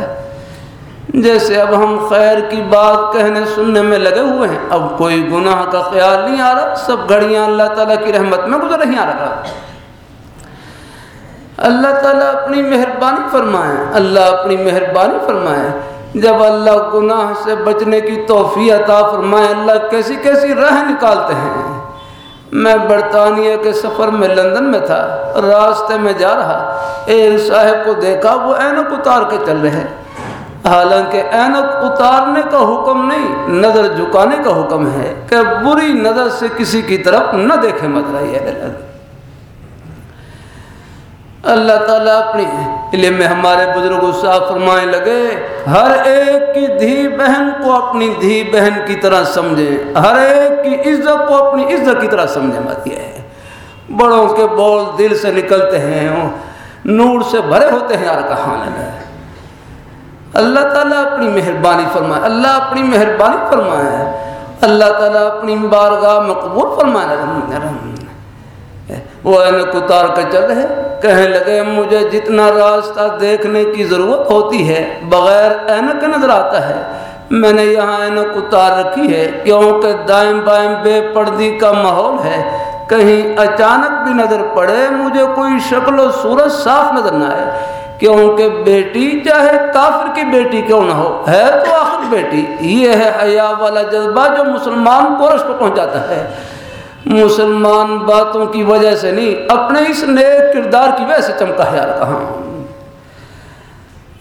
جیسے اب ہم خیر کی بات کہنے، سننے میں لگے ہوئے ہیں، اب کوئی گناہ کا خیال نہیں آ رہا، سب گھڑیاں اللہ تعالیٰ کی رحمت میں گزر رہی آ رہا اللہ تعالیٰ اپنی مہربانی فرمائے، اللہ اپنی مہربانی فرمائے۔ جب اللہ گناہ سے بچنے کی توفیع عطا فرمائے، اللہ کیسی کیسی راہ نکالتے ہیں؟ میں برطانیہ کے سفر میں لندن میں تھا، راستے میں جا رہا ایک صاحب کو دیکھا، وہ اینک اتار کے چل رہے۔ حالانکہ اینک اتارنے کا حکم نہیں، نظر جھکانے کا حکم ہے کہ بری نظر سے کسی کی طرف نہ دیکھے مت رہی ہے اللہ تعالیٰ اپنی علم میں ہمارے بزرگ صاحب فرمائے لگے، ہر ایک کی دھی بہن کو اپنی دھی بہن کی طرح سمجھیں ہر ایک کی عزت کو اپنی عزت کی طرح سمجھیں مت یہ۔ ہے بڑوں کے بول دل سے نکلتے ہیں، نور سے بھرے ہوتے ہیں یار کہاں لگا اللہ تعالیٰ اپنی مہربانی فرمائے، اللہ اپنی مہربانی فرمائے۔ اللہ تعالیٰ اپنی بارگاہ مقبول فرمائے۔ وہ اینک اتار کر چل رہے کہنے لگے، مجھے جتنا راستہ دیکھنے کی ضرورت ہوتی ہے، بغیر اینک نظر آتا ہے۔ میں نے یہاں اینک اتار رکھی ہے، کیونکہ دائیں بائیں بے پردی کا ماحول ہے۔ کہیں اچانک بھی نظر پڑے، مجھے کوئی شکل و صورت صاف نظر نہ آئے۔ کیونکہ بیٹی چاہے کافر کی بیٹی کیوں نہ ہو، ہے تو آخر بیٹی۔ یہ ہے حیا والا جذبہ جو مسلمان کو رش پہنچاتا ہے۔ مسلمان باتوں کی وجہ سے نہیں، اپنے اس نیک کردار کی وجہ سے چمکا ہے کہاں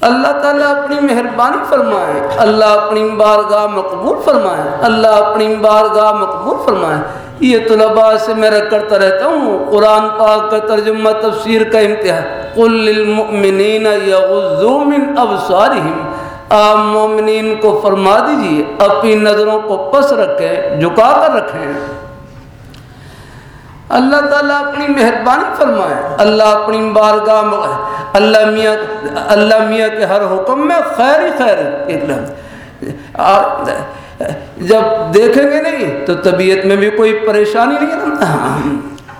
اللہ تعالیٰ اپنی مہربانی فرمائے، اللہ اپنی بارگاہ مقبول فرمائے، اللہ اپنی بارگاہ مقبول فرمائے۔ یہ طلباء سے میں کرتا رہتا ہوں، قرآن پاک کا ترجمہ تفسیر کا امتحان۔ قل للمؤمنین یغضوا من ابصارهم آپ مومنین کو فرما دیجیے، اپنی نظروں کو پس رکھیں، جھکا کر رکھیں۔ اللہ تعالیٰ اپنی مہربانی فرمائے، اللہ اپنی بارگاہ میں اللہ میاں اللہ میاں کے ہر حکم میں خیر ہی خیر جب دیکھیں گے نہیں، تو طبیعت میں بھی کوئی پریشانی نہیں رہتا۔ ہاں،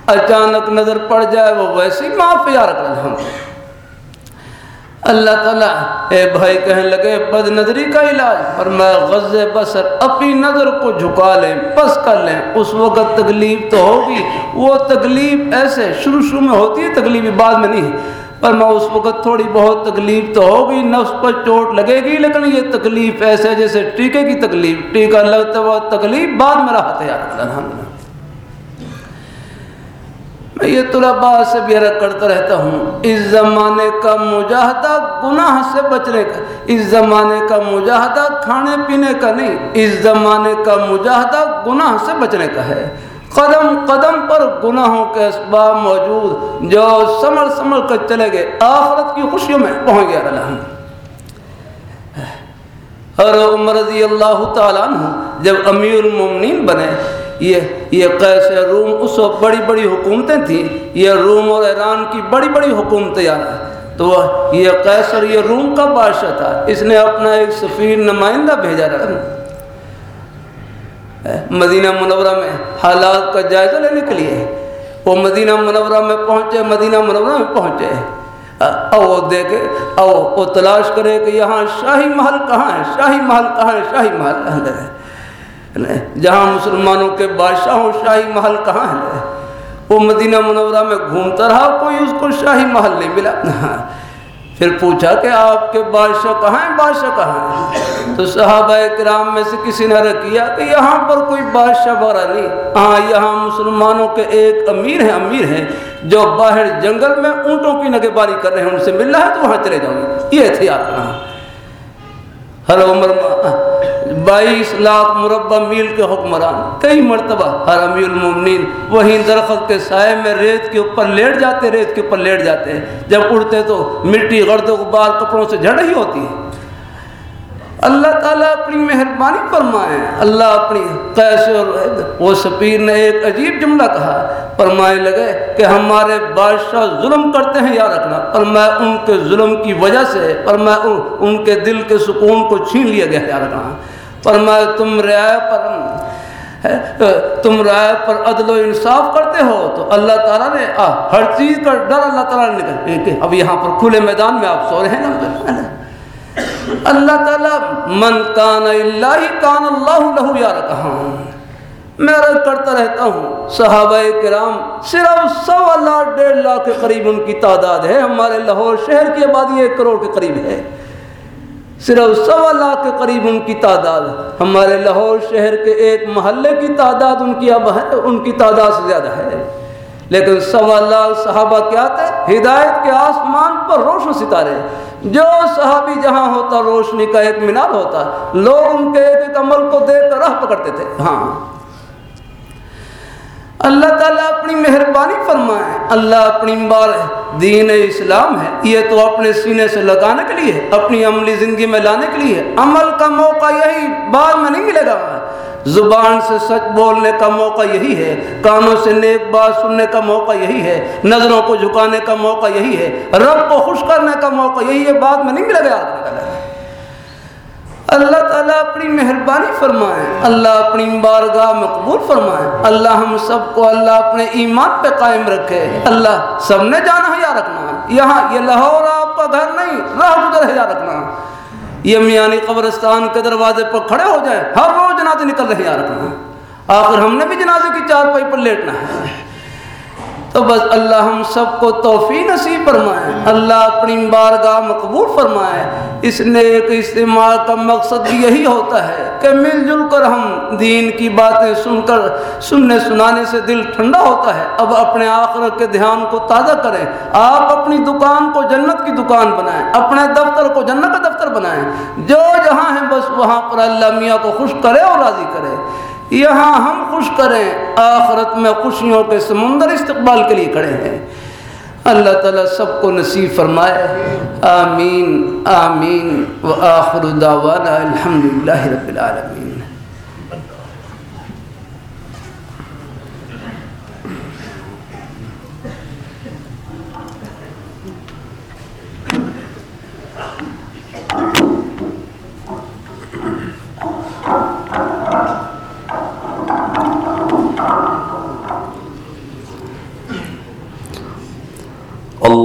اچانک نظر پڑ جائے وہ ویسے ہی معاف یار۔ کر اللہ تعالیٰ اے بھائی کہنے لگے بد نظری کا علاج۔ اور میں غز بسر اپنی نظر کو جھکا لیں، پس کر لیں۔ اس وقت تکلیف تو ہوگی۔ وہ تکلیف ایسے شروع شروع میں ہوتی ہے، تکلیف بعد میں نہیں پر میں اس وقت تھوڑی بہت تکلیف تو ہوگی، نفس پر چوٹ لگے گی، لیکن یہ تکلیف ایسے جیسے ٹیکے کی تکلیف۔ ٹیکہ لگتا وہ تکلیف بعد میں رہا تھا الحمد میں یہ طلباء سے بھی عرق کرتا رہتا ہوں۔ اس زمانے کا مجاہدہ گناہ سے بچنے کا، اس زمانے کا مجاہدہ کھانے پینے کا نہیں، اس زمانے کا مجاہدہ گناہ سے بچنے کا ہے۔ قدم قدم پر گناہوں کے اسباب موجود، جو سمر سمر کر چلے گئے۔ آخرت کی خوشیوں میں پہنچ گیا الحمد اور عمر رضی اللہ تعالیٰ عنہ جب امیر المومنین بنے یہ یہ قیس روم اس وقت بڑی بڑی حکومتیں تھیں۔ یہ روم اور ایران کی بڑی بڑی حکومتیں یار تو یہ قیصر یہ روم کا بادشاہ تھا۔ اس نے اپنا ایک سفیر نمائندہ بھیجا رہا مدینہ منورہ میں حالات کا جائزہ لینے کے لیے۔ وہ مدینہ منورہ میں پہنچے، مدینہ منورہ میں پہنچے۔ او دیکھے او وہ تلاش کرے کہ یہاں شاہی محل کہاں ہے؟ شاہی محل کہاں ہے؟ شاہی محل ہے۔ جہاں مسلمانوں کے بادشاہوں شاہی محل کہاں ہے؟ وہ مدینہ منورہ میں گھومتا رہا، کوئی اس کو شاہی محل نہیں ملا۔ پھر پوچھا کہ آپ کے بادشاہ کہاں ہیں؟ بادشاہ کہاں ہیں؟ تو صحابہ کرام میں سے کسی نے رکھیا کہ یہاں پر کوئی بادشاہ بارہ نہیں۔ ہاں یہاں مسلمانوں کے ایک امیر ہیں امیر ہیں، جو باہر جنگل میں اونٹوں کی نگہبانی کر رہے ہیں، ان سے مل رہا ہے تو وہاں چلے جاؤں گے۔ یہ تھے آپ۔ ہاں۔ ہر عمر بائیس لاکھ مربع میل کے حکمران، کئی مرتبہ ہر امیر المومنین وہیں درخت کے سائے میں ریت کے اوپر لیٹ جاتے، ریت کے اوپر لیٹ جاتے ہیں۔ جب اڑتے تو مٹی غرد و غبار کپڑوں سے جھڑ رہی ہوتی ہے۔ اللہ تعالیٰ اپنی مہربانی فرمائے۔ اللہ اپنی کیسے اور وہ سپیر نے ایک عجیب جملہ کہا۔ فرمائے لگے کہ ہمارے بادشاہ ظلم کرتے ہیں، یا رکھنا پر میں ان کے ظلم کی وجہ سے پر میں ان کے دل کے سکون کو چھین لیا گیا یا رکھنا پر میں تم رعایہ پر تم رائے پر عدل و انصاف کرتے ہو تو اللہ تعالیٰ نے ہر چیز کا ڈر اللہ تعالیٰ نے نکل اب یہاں پر کھلے میدان میں آپ سو رہے ہیں نا۔ اللہ تعالیٰ من کان اللہ کان اللہ لہو یا رکھا ہاں، میں رد کرتا رہتا ہوں، صحابہ کرام صرف سوا لاکھ ڈیڑھ لاکھ کے قریب ان کی تعداد ہے۔ ہمارے لاہور شہر کی آبادی ایک کروڑ کے قریب ہے۔ صرف سوا لاکھ کے قریب ان کی تعداد ہمارے لاہور شہر کے ایک محلے کی تعداد ان کی اب ہے، ان کی تعداد سے زیادہ ہے۔ لیکن سوا لاکھ صحابہ کیا تھے؟ ہدایت کے آسمان پر روشن ستارے۔ جو صحابی جہاں ہوتا، روشنی کا ایک مینار ہوتا۔ لوگ ان کے ایک ایک عمل کو دیکھ کر راہ پکڑتے تھے۔ ہاں۔ اللہ تعالیٰ اپنی مہربانی فرمائے، اللہ اپنی بار دین اسلام ہے، یہ تو اپنے سینے سے لگانے کے لیے، اپنی عملی زندگی میں لانے کے لیے۔ عمل کا موقع یہی بعد میں نہیں ملے گا۔ زبان سے سچ بولنے کا موقع یہی ہے، کانوں سے نیک بات سننے کا موقع یہی ہے، نظروں کو جھکانے کا موقع یہی ہے، رب کو خوش کرنے کا موقع یہی ہے، بعد میں نہیں ملے گا۔ اللہ تعالیٰ اپنی مہربانی فرمائے، اللہ اپنی بارگاہ میں قبول فرمائے، اللہ ہم سب کو اللہ اپنے ایمان پہ قائم رکھے۔ اللہ سب نے جانا ہے یا رکھنا ہے؟ یہاں یہ لاہور آپ کا گھر نہیں، راہ گزر ہے یا رکھنا ہے؟ یہ میانی قبرستان کے دروازے پر کھڑے ہو جائیں، ہر روز جنازے نکل رہے ہیں رکھنا آخر ہم نے بھی جنازے کی چار پائی پر لیٹنا ہے۔ تو بس اللہ ہم سب کو توفیق نصیب فرمائے۔ اللہ اپنی بارگاہ مقبول فرمائے۔ اس نیک استعمال کا مقصد بھی یہی ہوتا ہے کہ مل جل کر ہم دین کی باتیں سن کر سننے سنانے سے دل ٹھنڈا ہوتا ہے۔ اب اپنے آخرت کے دھیان کو تازہ کریں۔ آپ اپنی دکان کو جنت کی دکان بنائیں۔ اپنے دفتر کو جنت کا دفتر بنائیں۔ جو جہاں ہیں بس وہاں پر اللہ میاں کو خوش کرے اور راضی کرے۔ یہاں ہم خوش کریں، آخرت میں خوشیوں کے سمندر استقبال کے لیے کھڑے ہیں۔ اللہ تعالیٰ سب کو نصیب فرمائے۔ آمین آمین۔ و آخر دعوانا الحمدللہ رب العالمین۔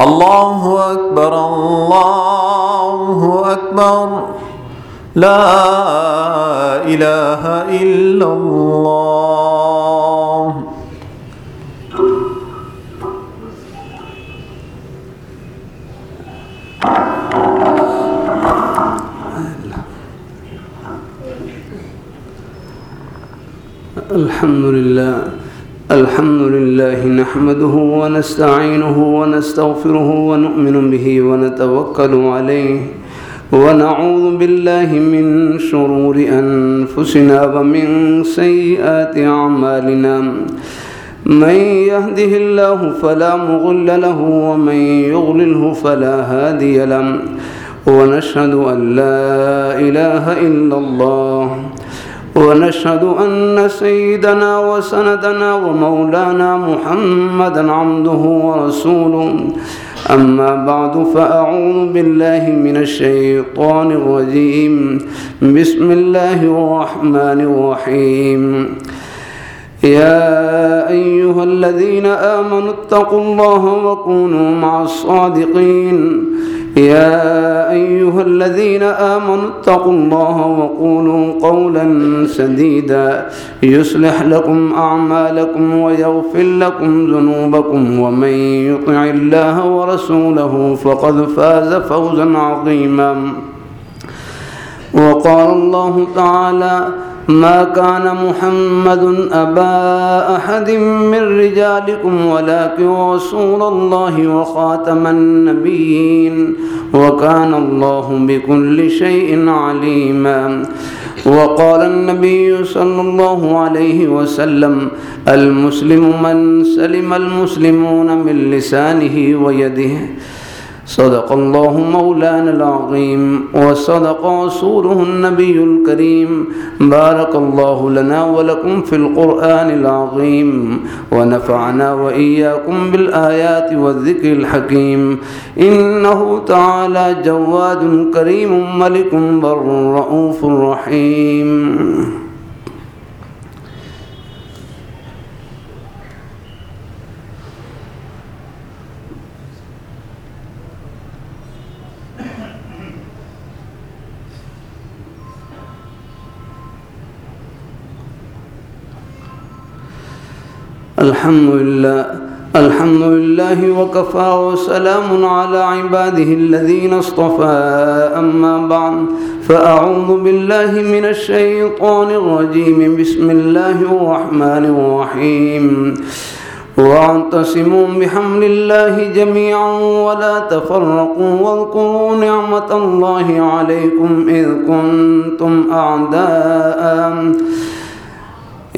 الله أكبر الله أكبر. لا إله إلا الله. الحمد لله. الحمد لله نحمده ونستعينه ونستغفره ونؤمن به ونتوكل عليه ونعوذ بالله من شرور أنفسنا ومن سيئات أعمالنا. من يهده الله فلا مغل له ومن يغلله فلا هادي له. ونشهد أن لا إله إلا الله. ونشهد أن سيدنا وسندنا ومولانا محمدا عبده ورسوله. أما بعد فأعوذ بالله من الشيطان الرجيم. بسم الله الرحمن الرحيم. يا أيها الذين آمنوا اتقوا الله وكونوا مع الصادقين. يا أيها الذين آمنوا اتقوا الله وقولوا قولا سديدا يصلح لكم أعمالكم ويغفر لكم ذنوبكم ومن يطع الله ورسوله فقد فاز فوزا عظيما وقال الله تعالى ما كان محمد أبا أحد من رجالكم، ولكن رسول الله وخاتم النبيين، وكان الله بكل شيء عليما. وقال النبي صلى الله عليه وسلم، المسلم من سلم المسلمون من لسانه ويده صدق الله مولانا العظيم وصدق رسوله النبي الكريم. بارك الله لنا ولكم في القرآن العظيم ونفعنا وإياكم بالآيات والذكر الحكيم. إنه تعالى جواد كريم ملك بر رؤوف رحيم. الحمد لله الحمد لله وكفى وسلام على عباده الذين اصطفى. أما بعد فأعوذ بالله من الشيطان الرجيم. بسم الله الرحمن الرحيم. واعتصموا بحمل الله جميعا ولا تفرقوا واذكروا نعمة الله عليكم إذ كنتم أعداء.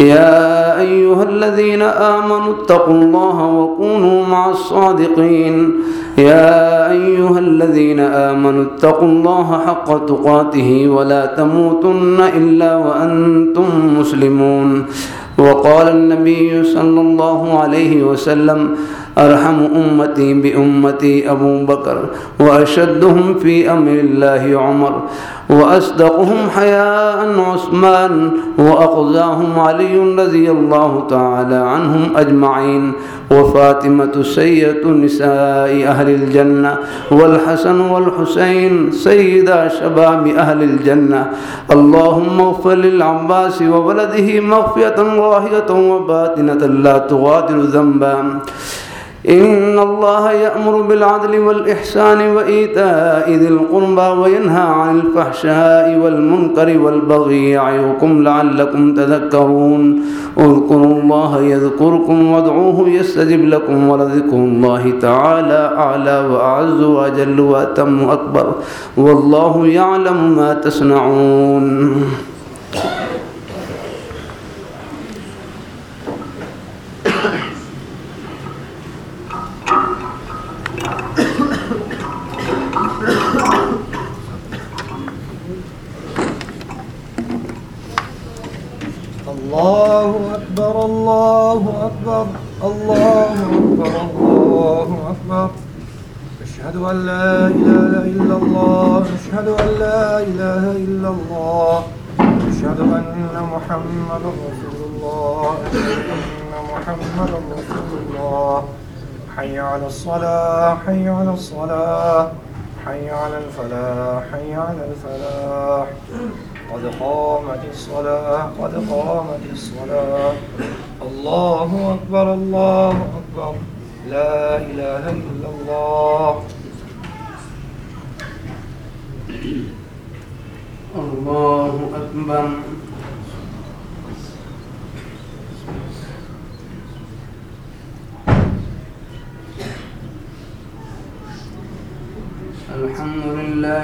يا أيها الذين آمنوا اتقوا الله وكونوا مع الصادقين. يا أيها الذين آمنوا اتقوا الله حق تقاته ولا تموتن إلا وأنتم مسلمون. وقال النبي صلى الله عليه وسلم أرحم أمتي بأمتي أبو بكر وأشدهم في أمر الله عمر وأصدقهم حياء عثمان و وأقضاهم علي رضي الله تعالى عنهم أجمعين وفاطمة سيدة نساء أهل الجنة والحسن والحسين سيدا شباب أهل الجنة اللهم اغفر للعباس وولده مغفية ظاهرة وباطنة لا تغادر ذنبا إن الله يأمر بالعدل والإحسان وإيتاء ذي القربى وينهى عن الفحشاء والمنكر والبغي يعظكم لعلكم تذكرون. اذكروا الله يذكركم وادعوه يستجب لكم ولذكر الله تعالى أعلى وأعز وأجل وأتم أكبر والله يعلم ما تصنعون الله أكبر الله أكبر الله أكبر الله أكبر أشهد أن لا إله إلا الله أشهد أن لا إله إلا الله أشهد أن محمد رسول الله أشهد أن محمد رسول الله حي على الصلاة حي على الصلاة. حي على الفلاح حي على الفلاح. قد قامت الصلاة قد قامت الصلاة. الله أكبر الله أكبر. لا إله إلا الله. الله أكبر الحمد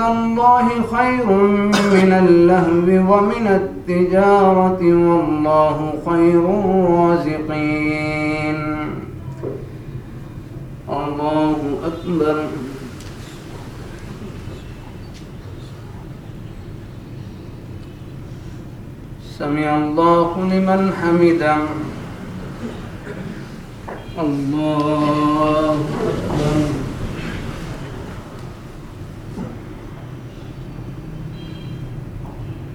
الله خير من اللهو ومن التجارة والله خير الرازقين. الله أكبر. سمع الله لمن حمده. الله أكبر.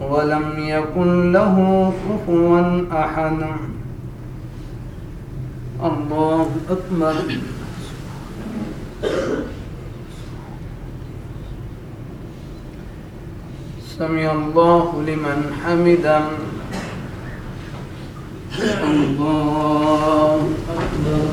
ولم يكن له كفوا أحد. الله أكبر. سمع الله لمن حمدا الله أكبر.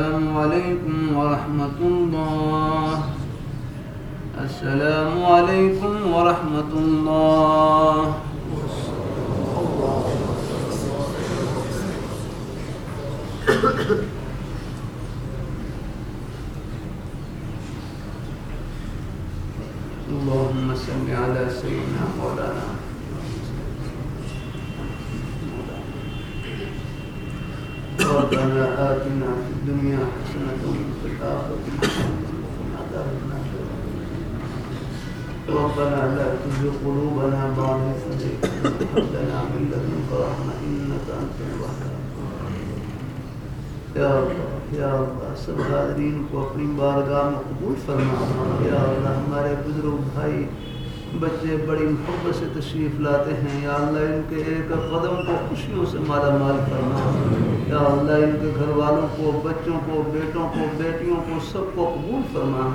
السلام عليكم ورحمة الله. السلام عليكم ورحمة الله. اللهم صل على سيدنا مولانا. ربنا آتنا في الدنيا حسنة وفي الآخرة حسنة عذاب النار ربنا لا تزغ قلوبنا بعد إذ هديتنا وهب لنا من لدنك رحمة إنك أنت الوهاب۔ یا اللہ یا اللہ سب حاضرین کو اپنی بارگاہ میں قبول فرما۔ یا اللہ، ہمارے بزرگ بھائی بچے بڑی محبت سے تشریف لاتے ہیں۔ یا اللہ ان کے ایک قدم کو خوشیوں سے مالا مال فرما۔ یا اللہ ان کے گھر والوں کو، بچوں کو، بیٹوں کو، بیٹیوں کو سب کو قبول فرما۔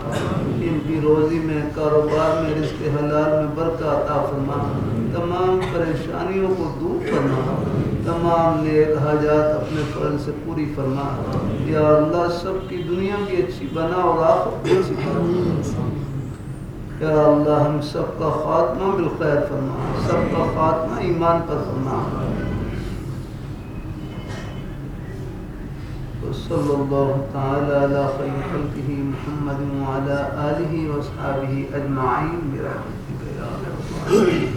ان کی روزی میں، کاروبار میں، رزق حلال میں برکت عطا فرما۔ تمام پریشانیوں کو دور فرما۔ تمام نیک حاجات اپنے فضل سے پوری فرما۔ یا اللہ سب کی دنیا بھی اچھی بنا اور آخر بھی اچھی بنا یا اللہ ہم سب کا خاتمہ بالخیر فرما سب کا خاتمہ ایمان پر فرما صلی اللہ تعالی علی خیر خلقہ محمد وعلى آلہ واصحابہ اجمعین برحمتک یا رب العالمین